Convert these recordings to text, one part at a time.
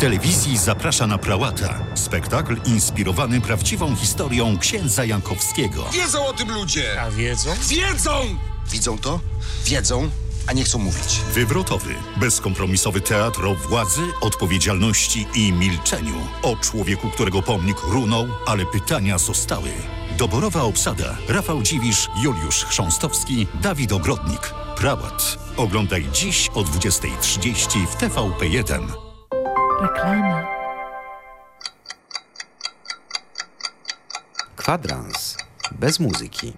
Telewizji zaprasza na Prałata. Spektakl inspirowany prawdziwą historią księdza Jankowskiego. Wiedzą o tym ludzie! A wiedzą? Wiedzą! Widzą to? Wiedzą, a nie chcą mówić. Wywrotowy, bezkompromisowy teatr o władzy, odpowiedzialności i milczeniu. O człowieku, którego pomnik runął, ale pytania zostały. Doborowa obsada. Rafał Dziwisz, Juliusz Chrząstowski, Dawid Ogrodnik. Prałat. Oglądaj dziś o 20.30 w TVP1. Reklama. Kwadrans bez muzyki.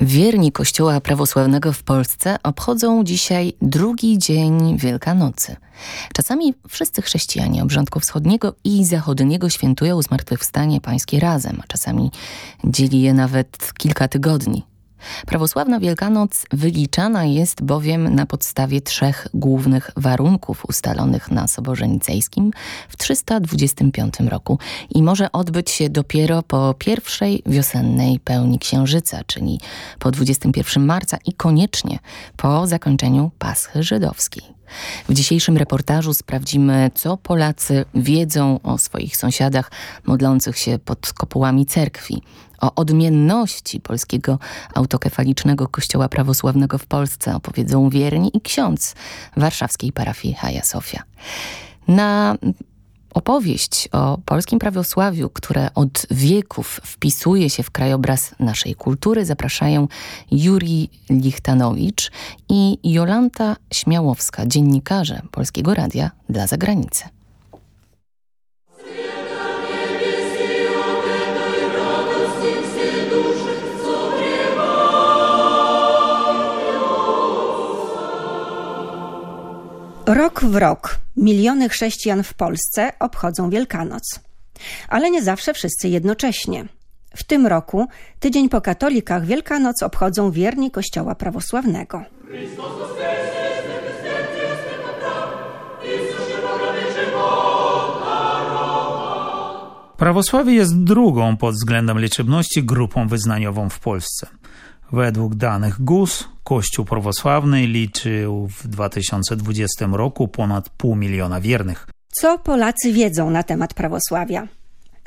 Wierni Kościoła prawosławnego w Polsce obchodzą dzisiaj drugi dzień Wielkanocy. Czasami wszyscy chrześcijanie obrządku wschodniego i zachodniego świętują zmartwychwstanie pańskie razem, a czasami dzieli je nawet kilka tygodni. Prawosławna Wielkanoc wyliczana jest bowiem na podstawie trzech głównych warunków ustalonych na Soborze Nicejskim w 325 roku i może odbyć się dopiero po pierwszej wiosennej pełni księżyca, czyli po 21 marca i koniecznie po zakończeniu Paschy Żydowskiej. W dzisiejszym reportażu sprawdzimy, co Polacy wiedzą o swoich sąsiadach modlących się pod kopułami cerkwi, o odmienności polskiego autokefalicznego kościoła prawosławnego w Polsce opowiedzą wierni i ksiądz warszawskiej parafii Hagia Sofia. Na opowieść o polskim prawosławiu, które od wieków wpisuje się w krajobraz naszej kultury, zapraszają Juri Lichtanowicz i Jolanta Śmiałowska, dziennikarze Polskiego Radia dla Zagranicy. Rok w rok miliony chrześcijan w Polsce obchodzą Wielkanoc. Ale nie zawsze wszyscy jednocześnie. W tym roku, tydzień po katolikach, Wielkanoc obchodzą wierni Kościoła prawosławnego. Prawosławie jest drugą pod względem liczebności grupą wyznaniową w Polsce. Według danych GUS Kościół prawosławny liczył w 2020 roku ponad pół miliona wiernych. Co Polacy wiedzą na temat prawosławia?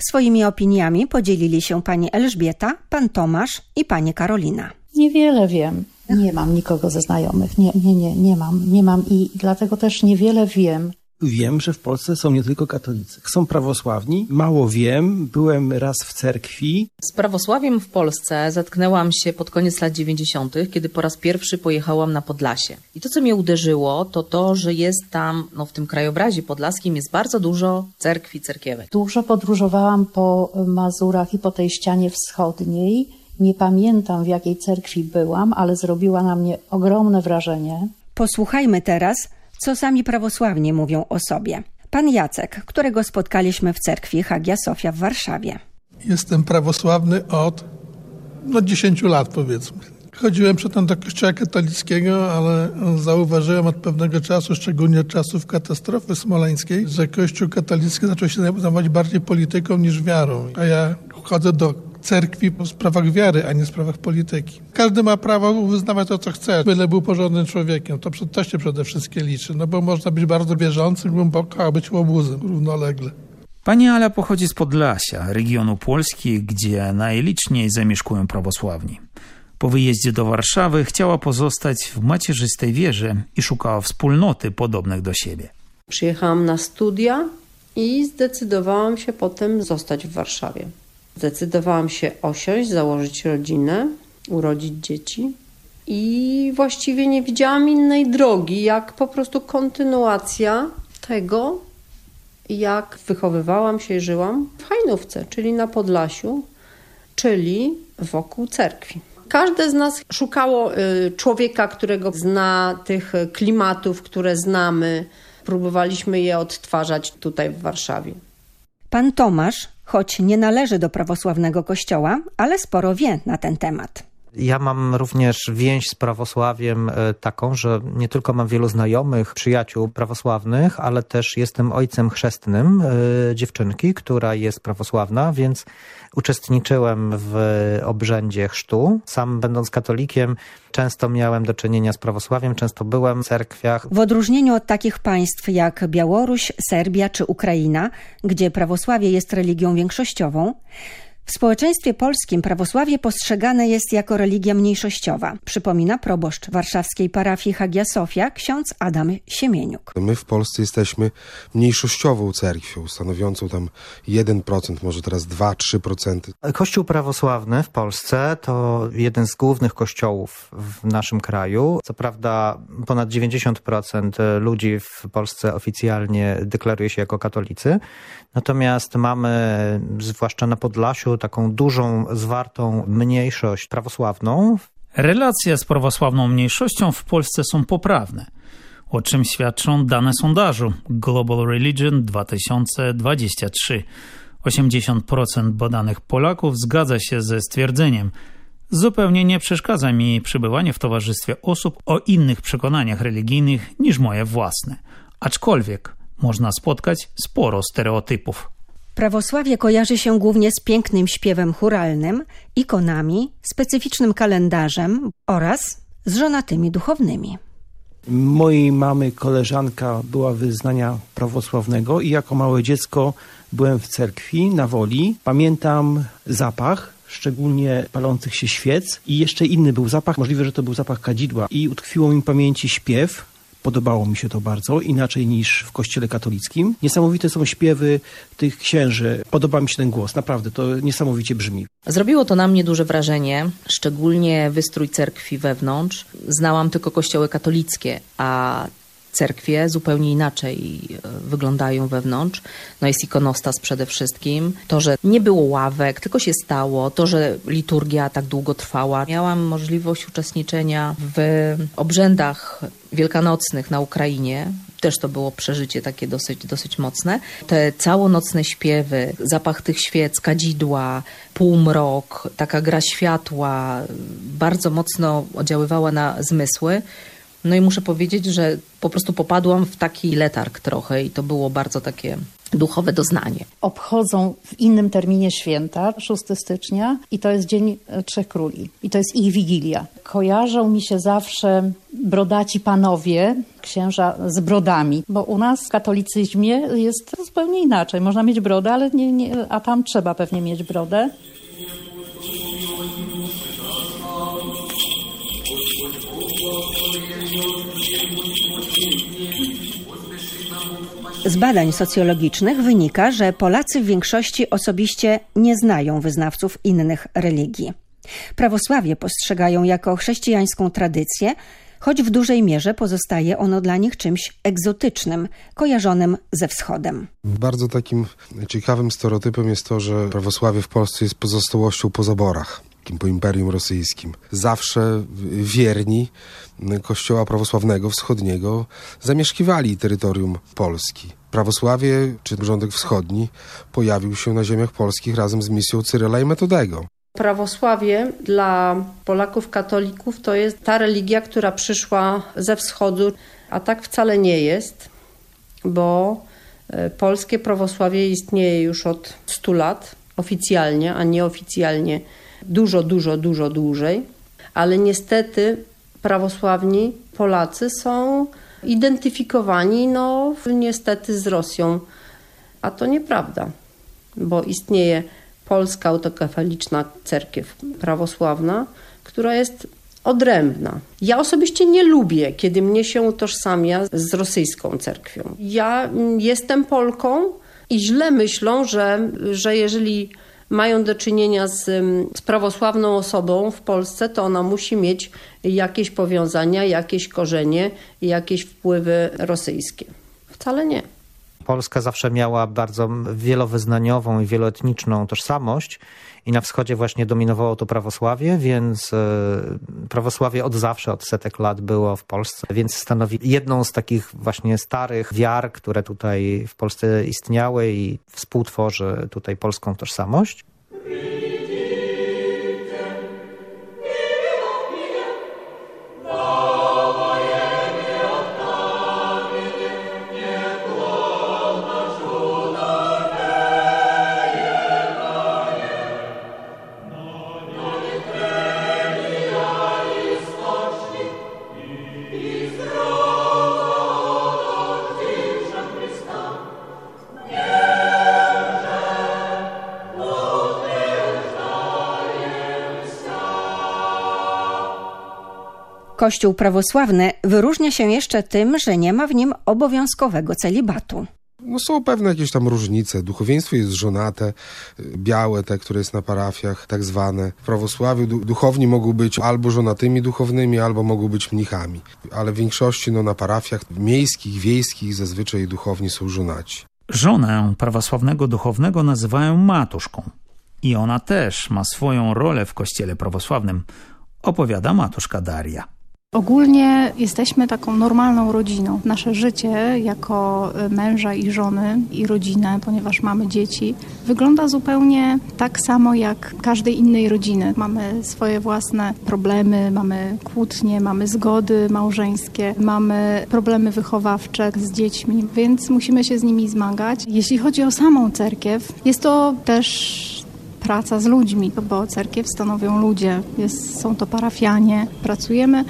Swoimi opiniami podzielili się pani Elżbieta, pan Tomasz i pani Karolina. Niewiele wiem. Nie mam nikogo ze znajomych. Nie, nie, nie, nie mam. Nie mam i dlatego też niewiele wiem. Wiem, że w Polsce są nie tylko katolicy. Są prawosławni. Mało wiem. Byłem raz w cerkwi. Z prawosławiem w Polsce zetknęłam się pod koniec lat 90., kiedy po raz pierwszy pojechałam na Podlasie. I to, co mnie uderzyło, to to, że jest tam, no w tym krajobrazie podlaskim jest bardzo dużo cerkwi, cerkiewek. Dużo podróżowałam po Mazurach i po tej ścianie wschodniej. Nie pamiętam, w jakiej cerkwi byłam, ale zrobiła na mnie ogromne wrażenie. Posłuchajmy teraz, co sami prawosławni mówią o sobie. Pan Jacek, którego spotkaliśmy w cerkwi Hagia Sofia w Warszawie. Jestem prawosławny od no, 10 lat powiedzmy. Chodziłem przedtem do kościoła katolickiego, ale zauważyłem od pewnego czasu, szczególnie od czasów katastrofy smoleńskiej, że kościół katolicki zaczął się zajmować bardziej polityką niż wiarą. A ja chodzę do cerkwi w sprawach wiary, a nie w sprawach polityki. Każdy ma prawo wyznawać to, co chce, byle był porządnym człowiekiem. To, to się przede wszystkim liczy, no bo można być bardzo wierzącym głęboko, a być łobuzem równolegle. Pani Ala pochodzi z Podlasia, regionu Polski, gdzie najliczniej zamieszkują prawosławni. Po wyjeździe do Warszawy chciała pozostać w macierzystej wierze i szukała wspólnoty podobnych do siebie. Przyjechałam na studia i zdecydowałam się potem zostać w Warszawie. Zdecydowałam się osiąść, założyć rodzinę, urodzić dzieci i właściwie nie widziałam innej drogi, jak po prostu kontynuacja tego, jak wychowywałam się i żyłam w Hajnówce, czyli na Podlasiu, czyli wokół cerkwi. Każde z nas szukało y, człowieka, którego zna tych klimatów, które znamy. Próbowaliśmy je odtwarzać tutaj w Warszawie. Pan Tomasz, choć nie należy do prawosławnego kościoła, ale sporo wie na ten temat. Ja mam również więź z prawosławiem e, taką, że nie tylko mam wielu znajomych, przyjaciół prawosławnych, ale też jestem ojcem chrzestnym e, dziewczynki, która jest prawosławna, więc uczestniczyłem w obrzędzie chrztu. Sam będąc katolikiem często miałem do czynienia z prawosławiem, często byłem w cerkwiach. W odróżnieniu od takich państw jak Białoruś, Serbia czy Ukraina, gdzie prawosławie jest religią większościową, w społeczeństwie polskim prawosławie postrzegane jest jako religia mniejszościowa, przypomina proboszcz warszawskiej parafii Hagia Sofia, ksiądz Adam Siemieniuk. My w Polsce jesteśmy mniejszościową cerkwią, stanowiącą tam 1%, może teraz 2-3%. Kościół prawosławny w Polsce to jeden z głównych kościołów w naszym kraju. Co prawda ponad 90% ludzi w Polsce oficjalnie deklaruje się jako katolicy, natomiast mamy, zwłaszcza na Podlasiu, taką dużą, zwartą mniejszość prawosławną. Relacje z prawosławną mniejszością w Polsce są poprawne, o czym świadczą dane sondażu Global Religion 2023. 80% badanych Polaków zgadza się ze stwierdzeniem Zupełnie nie przeszkadza mi przybywanie w towarzystwie osób o innych przekonaniach religijnych niż moje własne. Aczkolwiek można spotkać sporo stereotypów. Prawosławie kojarzy się głównie z pięknym śpiewem churalnym, ikonami, specyficznym kalendarzem oraz z żonatymi duchownymi. Mojej mamy koleżanka była wyznania prawosławnego i jako małe dziecko byłem w cerkwi na Woli. Pamiętam zapach, szczególnie palących się świec i jeszcze inny był zapach, możliwe, że to był zapach kadzidła i utkwiło mi w pamięci śpiew, Podobało mi się to bardzo, inaczej niż w kościele katolickim. Niesamowite są śpiewy tych księży. Podoba mi się ten głos, naprawdę, to niesamowicie brzmi. Zrobiło to na mnie duże wrażenie, szczególnie wystrój cerkwi wewnątrz. Znałam tylko kościoły katolickie, a cerkwie zupełnie inaczej e, wyglądają wewnątrz. No jest ikonostas przede wszystkim. To, że nie było ławek, tylko się stało. To, że liturgia tak długo trwała. Miałam możliwość uczestniczenia w obrzędach wielkanocnych na Ukrainie. Też to było przeżycie takie dosyć, dosyć mocne. Te całonocne śpiewy, zapach tych świec, kadzidła, półmrok, taka gra światła bardzo mocno oddziaływała na zmysły. No i muszę powiedzieć, że po prostu popadłam w taki letarg trochę i to było bardzo takie duchowe doznanie. Obchodzą w innym terminie święta, 6 stycznia i to jest Dzień Trzech Króli i to jest ich Wigilia. Kojarzą mi się zawsze brodaci panowie, księża z brodami, bo u nas w katolicyzmie jest zupełnie inaczej. Można mieć brodę, ale nie, nie, a tam trzeba pewnie mieć brodę. Z badań socjologicznych wynika, że Polacy w większości osobiście nie znają wyznawców innych religii. Prawosławie postrzegają jako chrześcijańską tradycję, choć w dużej mierze pozostaje ono dla nich czymś egzotycznym, kojarzonym ze wschodem. Bardzo takim ciekawym stereotypem jest to, że prawosławie w Polsce jest pozostałością po zaborach po Imperium Rosyjskim. Zawsze wierni Kościoła Prawosławnego Wschodniego zamieszkiwali terytorium Polski. Prawosławie, czy porządek wschodni, pojawił się na ziemiach polskich razem z misją Cyryla i Metodego. Prawosławie dla Polaków katolików to jest ta religia, która przyszła ze wschodu, a tak wcale nie jest, bo e, polskie prawosławie istnieje już od 100 lat oficjalnie, a nieoficjalnie dużo, dużo, dużo dłużej, ale niestety prawosławni Polacy są identyfikowani no niestety z Rosją, a to nieprawda, bo istnieje polska autokefaliczna cerkiew prawosławna, która jest odrębna. Ja osobiście nie lubię, kiedy mnie się utożsamia z rosyjską cerkwią. Ja jestem Polką i źle myślą, że, że jeżeli mają do czynienia z, z prawosławną osobą w Polsce, to ona musi mieć jakieś powiązania, jakieś korzenie, jakieś wpływy rosyjskie. Wcale nie. Polska zawsze miała bardzo wielowyznaniową i wieloetniczną tożsamość i na wschodzie właśnie dominowało to prawosławie, więc e, prawosławie od zawsze, od setek lat było w Polsce, więc stanowi jedną z takich właśnie starych wiar, które tutaj w Polsce istniały i współtworzy tutaj polską tożsamość. Kościół prawosławny wyróżnia się jeszcze tym, że nie ma w nim obowiązkowego celibatu. No są pewne jakieś tam różnice. Duchowieństwo jest żonate, białe, te, które jest na parafiach, tak zwane. W prawosławiu du duchowni mogą być albo żonatymi duchownymi, albo mogą być mnichami. Ale w większości no, na parafiach miejskich, wiejskich zazwyczaj duchowni są żonaci. Żonę prawosławnego duchownego nazywają matuszką. I ona też ma swoją rolę w kościele prawosławnym, opowiada matuszka Daria. Ogólnie jesteśmy taką normalną rodziną. Nasze życie jako y, męża i żony i rodzinę, ponieważ mamy dzieci, wygląda zupełnie tak samo jak każdej innej rodziny. Mamy swoje własne problemy, mamy kłótnie, mamy zgody małżeńskie, mamy problemy wychowawcze z dziećmi, więc musimy się z nimi zmagać. Jeśli chodzi o samą cerkiew, jest to też praca z ludźmi, bo cerkiew stanowią ludzie, jest, są to parafianie. Pracujemy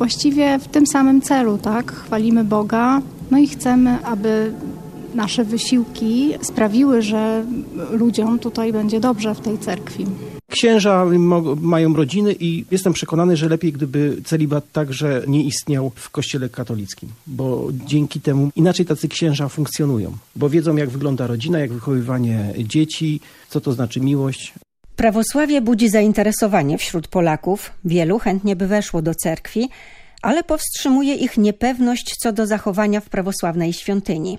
właściwie w tym samym celu, tak? Chwalimy Boga, no i chcemy, aby nasze wysiłki sprawiły, że ludziom tutaj będzie dobrze w tej cerkwi. Księża mają rodziny i jestem przekonany, że lepiej gdyby celibat także nie istniał w kościele katolickim, bo dzięki temu inaczej tacy księża funkcjonują, bo wiedzą jak wygląda rodzina, jak wychowywanie dzieci, co to znaczy miłość. Prawosławie budzi zainteresowanie wśród Polaków. Wielu chętnie by weszło do cerkwi, ale powstrzymuje ich niepewność co do zachowania w prawosławnej świątyni.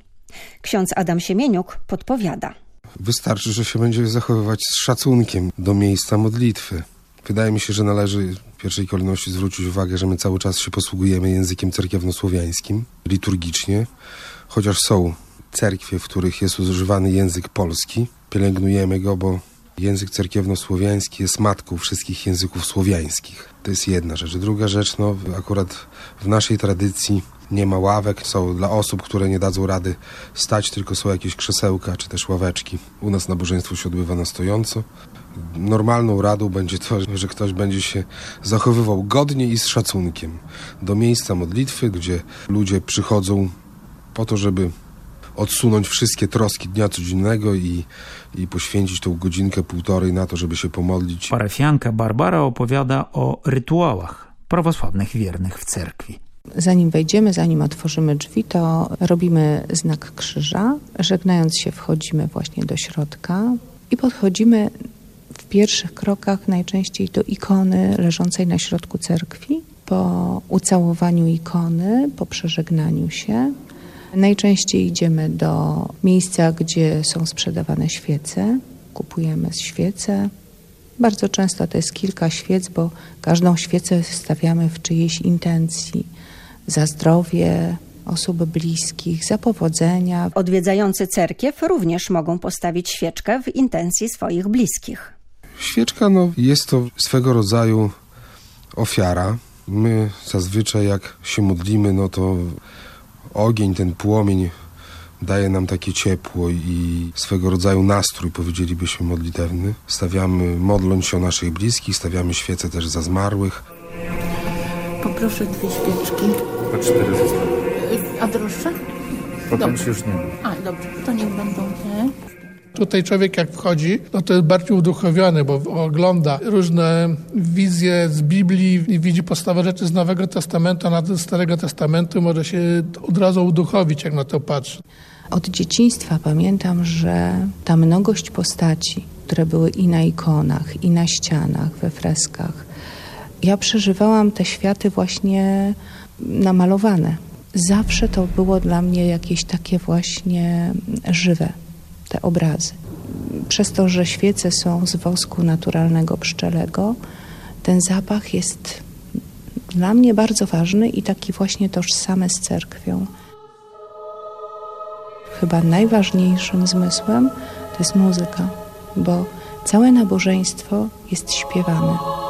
Ksiądz Adam Siemieniuk podpowiada. Wystarczy, że się będzie zachowywać z szacunkiem do miejsca modlitwy. Wydaje mi się, że należy w pierwszej kolejności zwrócić uwagę, że my cały czas się posługujemy językiem cerkiewnosłowiańskim, liturgicznie, chociaż są cerkwie, w których jest używany język polski. Pielęgnujemy go, bo język cerkiewnosłowiański jest matką wszystkich języków słowiańskich. To jest jedna rzecz. Druga rzecz, no akurat w naszej tradycji nie ma ławek, są dla osób, które nie dadzą rady stać, tylko są jakieś krzesełka czy też ławeczki. U nas nabożeństwo się odbywa na stojąco. Normalną radą będzie to, że ktoś będzie się zachowywał godnie i z szacunkiem do miejsca modlitwy, gdzie ludzie przychodzą po to, żeby odsunąć wszystkie troski dnia codziennego i, i poświęcić tą godzinkę, półtorej na to, żeby się pomodlić. Parafianka Barbara opowiada o rytuałach prawosławnych wiernych w cerkwi. Zanim wejdziemy, zanim otworzymy drzwi, to robimy znak krzyża. Żegnając się, wchodzimy właśnie do środka i podchodzimy w pierwszych krokach najczęściej do ikony leżącej na środku cerkwi. Po ucałowaniu ikony, po przeżegnaniu się, najczęściej idziemy do miejsca, gdzie są sprzedawane świece. Kupujemy świece. Bardzo często to jest kilka świec, bo każdą świecę stawiamy w czyjejś intencji za zdrowie osób bliskich, za powodzenia. Odwiedzający cerkiew również mogą postawić świeczkę w intencji swoich bliskich. Świeczka no, jest to swego rodzaju ofiara. My zazwyczaj jak się modlimy, no to ogień, ten płomień daje nam takie ciepło i swego rodzaju nastrój, powiedzielibyśmy, modlitewny. Stawiamy, modląc się o naszych bliskich, stawiamy świece też za zmarłych. Poproszę dwie świeczki. Po cztery zostały. A droższe? Potem się już nie ma. A, dobrze, to niech będą te. Tutaj człowiek jak wchodzi, no to jest bardziej uduchowiony, bo ogląda różne wizje z Biblii widzi podstawowe rzeczy z Nowego Testamentu, a Starego Testamentu może się od razu uduchowić, jak na to patrzy. Od dzieciństwa pamiętam, że ta mnogość postaci, które były i na ikonach, i na ścianach, we freskach, ja przeżywałam te światy właśnie namalowane. Zawsze to było dla mnie jakieś takie właśnie żywe, te obrazy. Przez to, że świece są z wosku naturalnego pszczelego, ten zapach jest dla mnie bardzo ważny i taki właśnie tożsamy z cerkwią. Chyba najważniejszym zmysłem to jest muzyka, bo całe nabożeństwo jest śpiewane.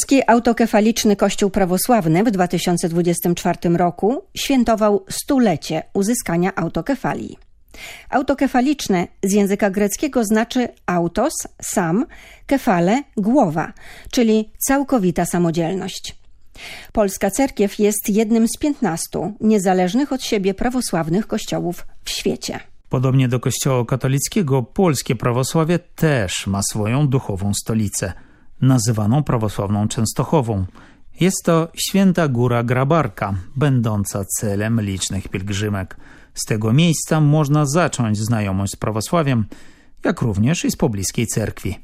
Polski autokefaliczny Kościół Prawosławny w 2024 roku świętował stulecie uzyskania autokefalii. Autokefaliczne z języka greckiego znaczy autos, sam, kefale, głowa, czyli całkowita samodzielność. Polska cerkiew jest jednym z piętnastu niezależnych od siebie prawosławnych kościołów w świecie. Podobnie do kościoła katolickiego, polskie prawosławie też ma swoją duchową stolicę, nazywaną prawosławną Częstochową. Jest to święta góra Grabarka, będąca celem licznych pielgrzymek. Z tego miejsca można zacząć znajomość z prawosławiem, jak również i z pobliskiej cerkwi.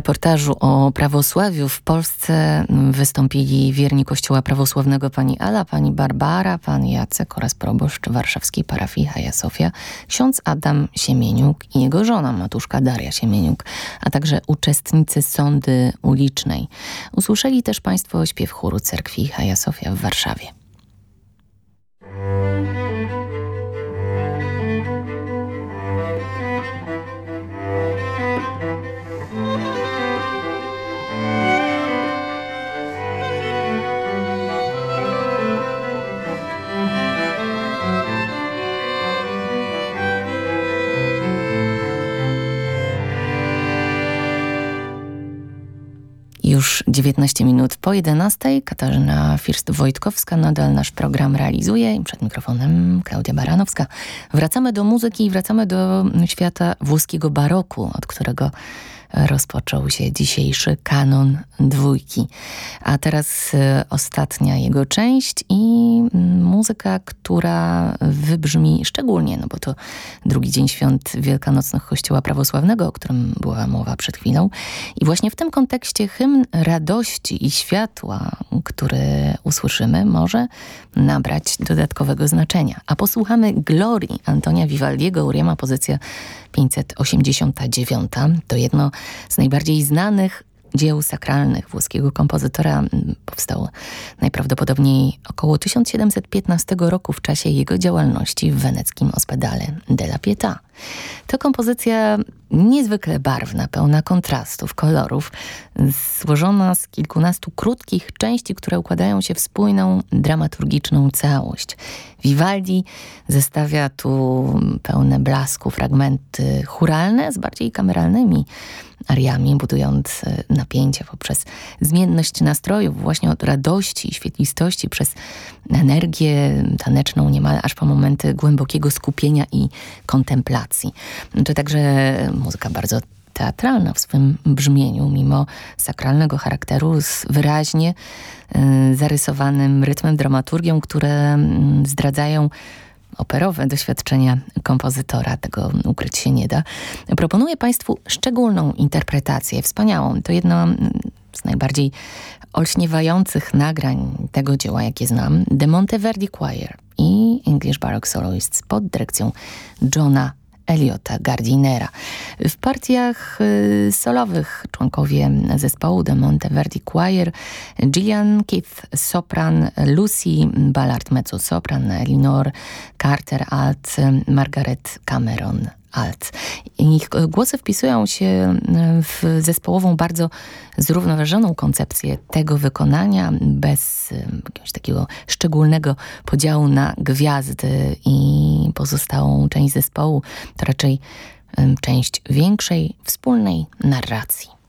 Reportażu o prawosławiu w Polsce wystąpili wierni Kościoła Prawosławnego pani Ala, pani Barbara, pan Jacek oraz proboszcz warszawskiej parafii Haja Sofia, ksiądz Adam Siemieniuk i jego żona Matuszka Daria Siemieniuk, a także uczestnicy sądy ulicznej. Usłyszeli też państwo śpiew chóru cerkwi Haja Sofia w Warszawie. Już 19 minut po 11 Katarzyna First-Wojtkowska nadal nasz program realizuje i przed mikrofonem Klaudia Baranowska. Wracamy do muzyki i wracamy do świata włoskiego baroku, od którego rozpoczął się dzisiejszy kanon dwójki. A teraz y, ostatnia jego część i muzyka, która wybrzmi szczególnie, no bo to drugi dzień świąt wielkanocnych Kościoła Prawosławnego, o którym była mowa przed chwilą. I właśnie w tym kontekście hymn radości i światła, który usłyszymy, może nabrać dodatkowego znaczenia. A posłuchamy Glorii Antonia Vivaldiego, Uriema, pozycja 589. To jedno z najbardziej znanych dzieł sakralnych włoskiego kompozytora powstało najprawdopodobniej około 1715 roku w czasie jego działalności w weneckim ospedale della Pietà. To kompozycja niezwykle barwna, pełna kontrastów, kolorów, złożona z kilkunastu krótkich części, które układają się w spójną, dramaturgiczną całość. Vivaldi zestawia tu pełne blasku fragmenty churalne z bardziej kameralnymi ariami, budując napięcie poprzez zmienność nastrojów, właśnie od radości i świetlistości, przez energię taneczną niemal aż po momenty głębokiego skupienia i kontemplacji. To także muzyka bardzo teatralna w swym brzmieniu, mimo sakralnego charakteru, z wyraźnie y, zarysowanym rytmem, dramaturgią, które y, zdradzają operowe doświadczenia kompozytora, tego ukryć się nie da. Proponuję Państwu szczególną interpretację, wspaniałą. To jedno z najbardziej olśniewających nagrań tego dzieła, jakie znam, The Monteverdi Choir i English Baroque Soloists pod dyrekcją Johna Eliota Gardinera. W partiach y, solowych członkowie zespołu The Monteverdi Choir, Gillian Keith sopran, Lucy Ballard mezzo-sopran, Elinor Carter alt, Margaret Cameron alt. Ich głosy wpisują się e, w zespołową, bardzo zrównoważoną koncepcję tego wykonania, bez e, jakiegoś takiego szczególnego podziału na gwiazdy i pozostałą część zespołu. To raczej e, część większej, wspólnej narracji.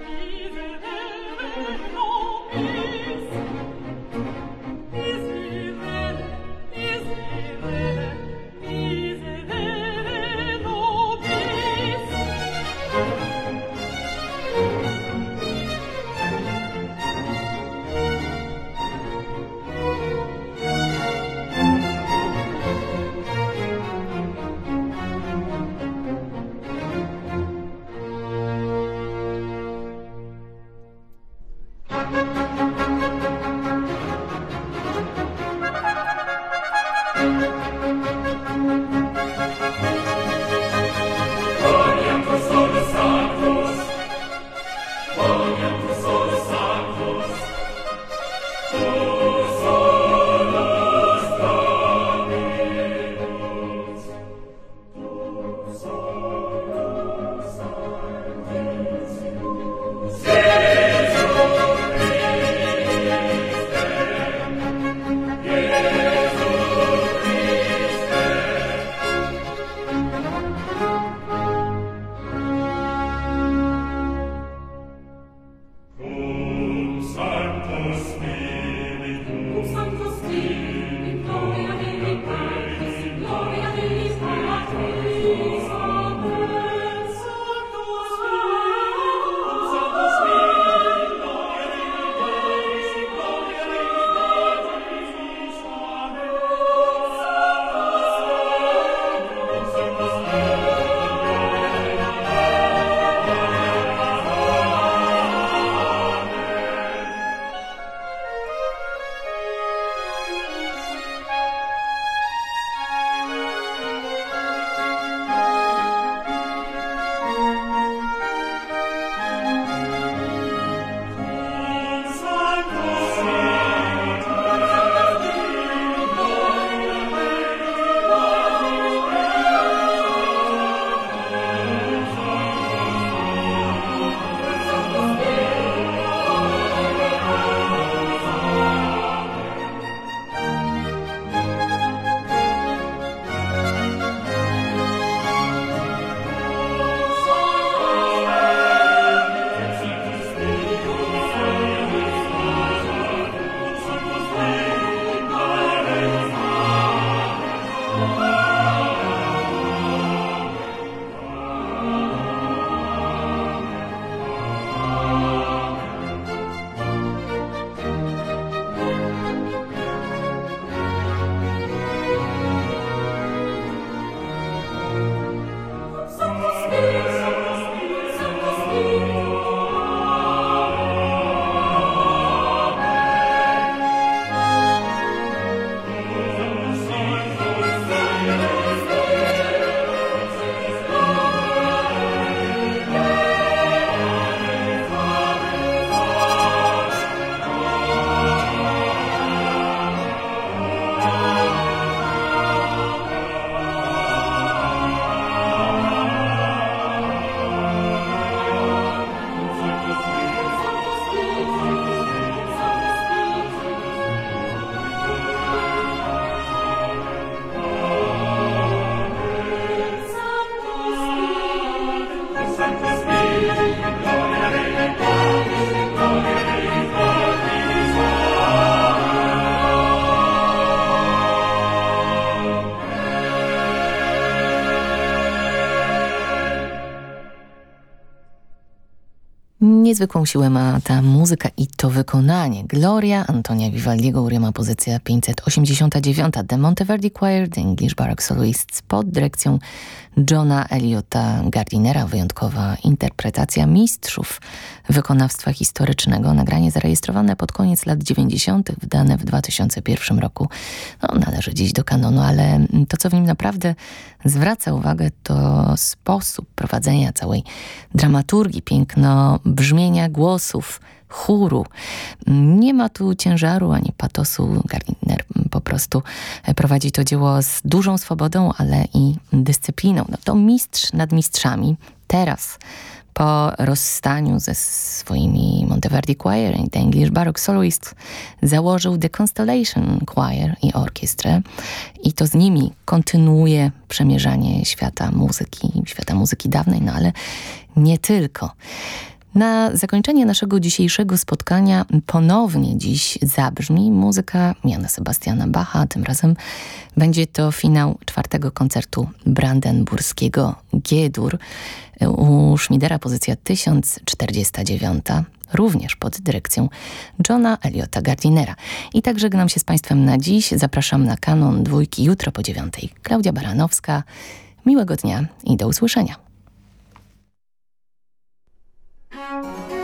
Thank you. Niezwykłą siłę ma ta muzyka i to wykonanie. Gloria Antonia Vivaldiego, Uriema pozycja 589. The Monteverdi Choir, The English Baroque Soloists pod dyrekcją Johna Eliota Gardinera. Wyjątkowa interpretacja mistrzów wykonawstwa historycznego. Nagranie zarejestrowane pod koniec lat 90., wydane w 2001 roku. No, należy dziś do kanonu, ale to, co w nim naprawdę zwraca uwagę, to sposób prowadzenia całej dramaturgii, piękno brzmienia głosów, chóru. Nie ma tu ciężaru ani patosu. Gardiner po prostu prowadzi to dzieło z dużą swobodą, ale i dyscypliną. No to mistrz nad mistrzami. Teraz Po rozstaniu ze swoimi Monteverdi Choir i The English Baroque Soloists założył The Constellation Choir i orkiestrę i to z nimi kontynuuje przemierzanie świata muzyki, świata muzyki dawnej, no ale nie tylko. Na zakończenie naszego dzisiejszego spotkania ponownie dziś zabrzmi muzyka Jana Sebastiana Bacha. Tym razem będzie to finał czwartego koncertu brandenburskiego G-dur. U Schmidera pozycja 1049 również pod dyrekcją Johna Eliota Gardinera. I tak żegnam się z Państwem na dziś. Zapraszam na kanon dwójki jutro po dziewiątej. Klaudia Baranowska. Miłego dnia i do usłyszenia. Música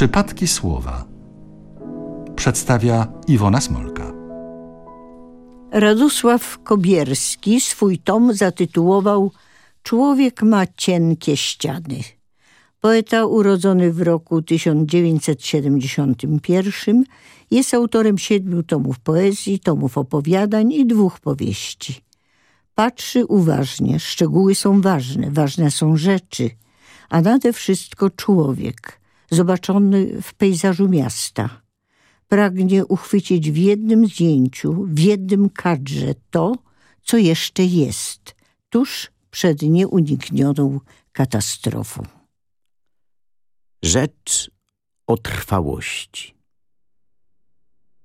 Przypadki słowa przedstawia Iwona Smolka. Radosław Kobierski swój tom zatytułował Człowiek ma cienkie ściany. Poeta urodzony w roku 1971 jest autorem siedmiu tomów poezji, tomów opowiadań i dwóch powieści. Patrzy uważnie, szczegóły są ważne, ważne są rzeczy, a nade wszystko człowiek, zobaczony w pejzażu miasta. Pragnie uchwycić w jednym zdjęciu, w jednym kadrze to, co jeszcze jest, tuż przed nieuniknioną katastrofą. Rzecz o trwałości.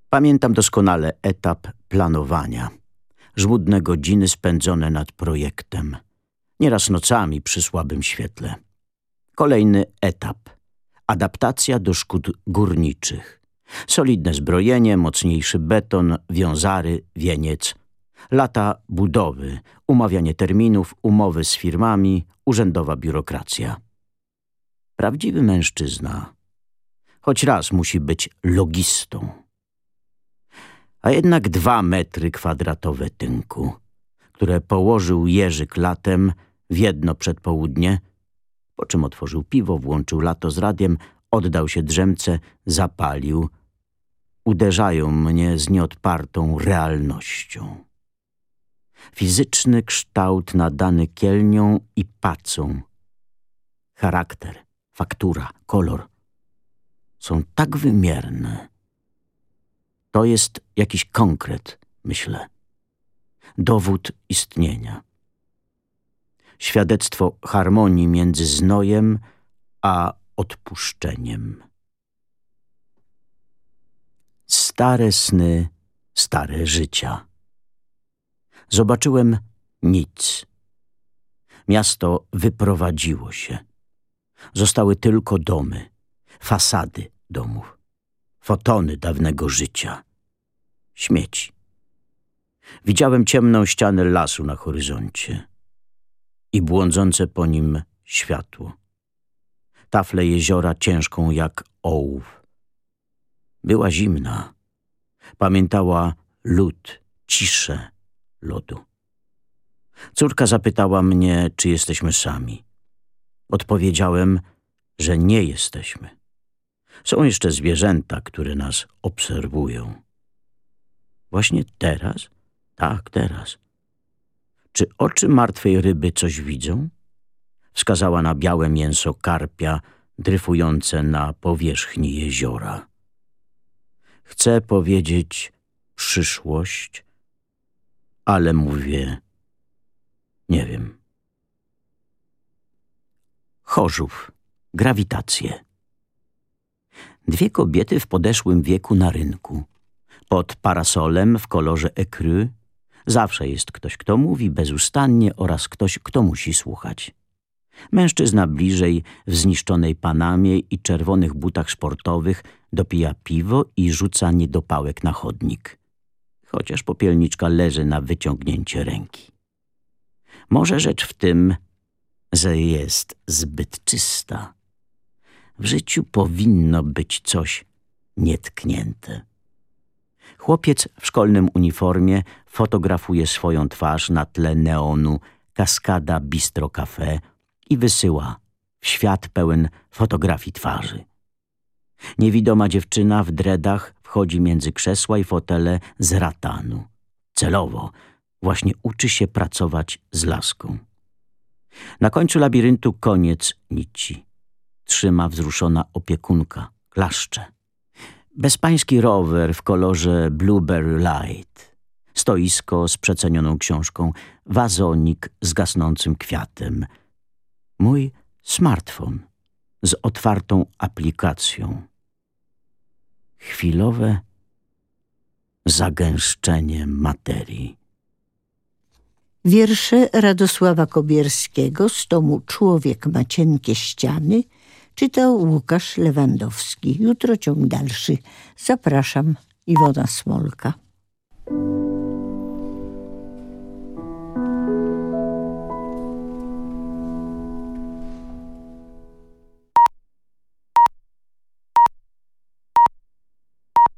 Pamiętam doskonale etap planowania. Żmudne godziny spędzone nad projektem. Nieraz nocami przy słabym świetle. Kolejny etap. Adaptacja do szkód górniczych. Solidne zbrojenie, mocniejszy beton, wiązary, wieniec. Lata budowy, umawianie terminów, umowy z firmami, urzędowa biurokracja. Prawdziwy mężczyzna choć raz musi być logistą. A jednak dwa metry kwadratowe tynku, które położył Jerzyk latem w jedno przedpołudnie, po czym otworzył piwo, włączył lato z radiem, oddał się drzemce, zapalił. Uderzają mnie z nieodpartą realnością. Fizyczny kształt nadany kielnią i pacą. Charakter, faktura, kolor są tak wymierne. To jest jakiś konkret, myślę. Dowód istnienia. Świadectwo harmonii między znojem a odpuszczeniem. Stare sny, stare życia. Zobaczyłem nic. Miasto wyprowadziło się. Zostały tylko domy, fasady domów, fotony dawnego życia, śmieci. Widziałem ciemną ścianę lasu na horyzoncie i błądzące po nim światło. Taflę jeziora ciężką jak ołów. Była zimna. Pamiętała lód, ciszę lodu. Córka zapytała mnie, czy jesteśmy sami. Odpowiedziałem, że nie jesteśmy. Są jeszcze zwierzęta, które nas obserwują. Właśnie teraz? Tak, teraz. Czy oczy martwej ryby coś widzą? Wskazała na białe mięso karpia dryfujące na powierzchni jeziora. Chcę powiedzieć przyszłość, ale mówię nie wiem. Chorzów. Grawitacje. Dwie kobiety w podeszłym wieku na rynku. Pod parasolem w kolorze ekry. Zawsze jest ktoś, kto mówi bezustannie oraz ktoś, kto musi słuchać. Mężczyzna bliżej, w zniszczonej panamie i czerwonych butach sportowych, dopija piwo i rzuca niedopałek na chodnik. Chociaż popielniczka leży na wyciągnięcie ręki. Może rzecz w tym, że jest zbyt czysta. W życiu powinno być coś nietknięte. Chłopiec w szkolnym uniformie fotografuje swoją twarz na tle neonu Kaskada Bistro Cafe i wysyła w świat pełen fotografii twarzy. Niewidoma dziewczyna w dredach wchodzi między krzesła i fotele z ratanu. Celowo właśnie uczy się pracować z laską. Na końcu labiryntu koniec nici. Trzyma wzruszona opiekunka, klaszcze. Bezpański rower w kolorze Blueberry Light. Stoisko z przecenioną książką, wazonik z gasnącym kwiatem. Mój smartfon z otwartą aplikacją. Chwilowe zagęszczenie materii. Wiersze Radosława Kobierskiego z tomu Człowiek ma cienkie ściany czytał Łukasz Lewandowski. Jutro ciąg dalszy. Zapraszam, Iwona Smolka.